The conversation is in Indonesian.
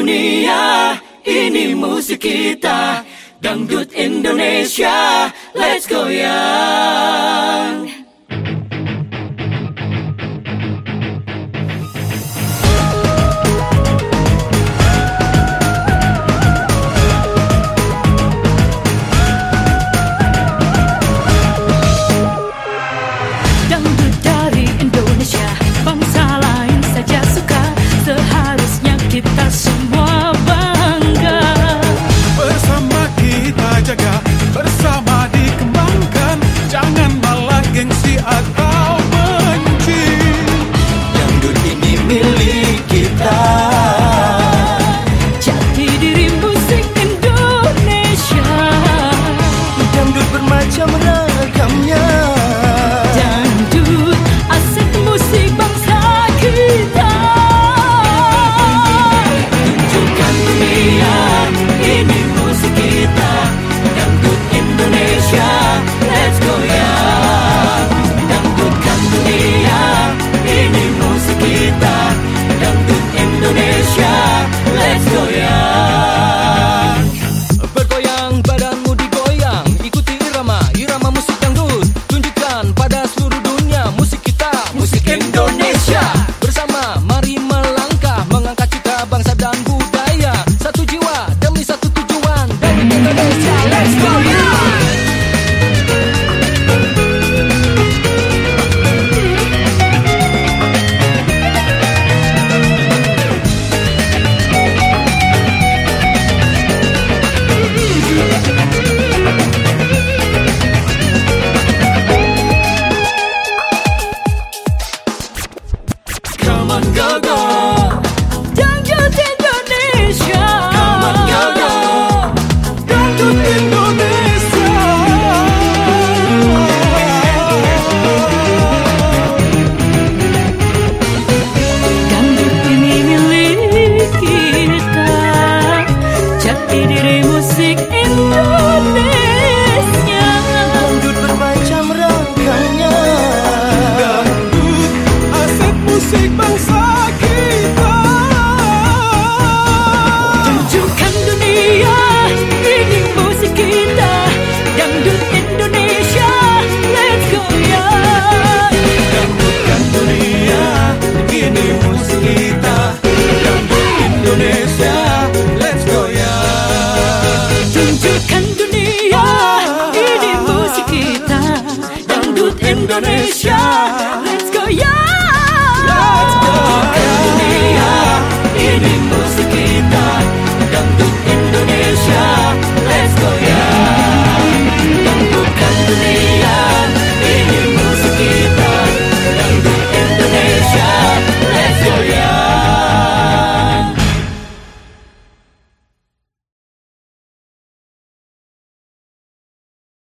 dunia. Ini musik kita. Dangdut Indonesia Let's go yang acreditar. musik bangsa kita. Tunjukkan ya. dunia ini musik kita. Dangdut Indonesia, let's go ya. Tunjukkan dunia ini musik kita. Dangdut Indonesia, let's go ya. Tunjukkan dunia ini musik kita. Dangdut Indonesia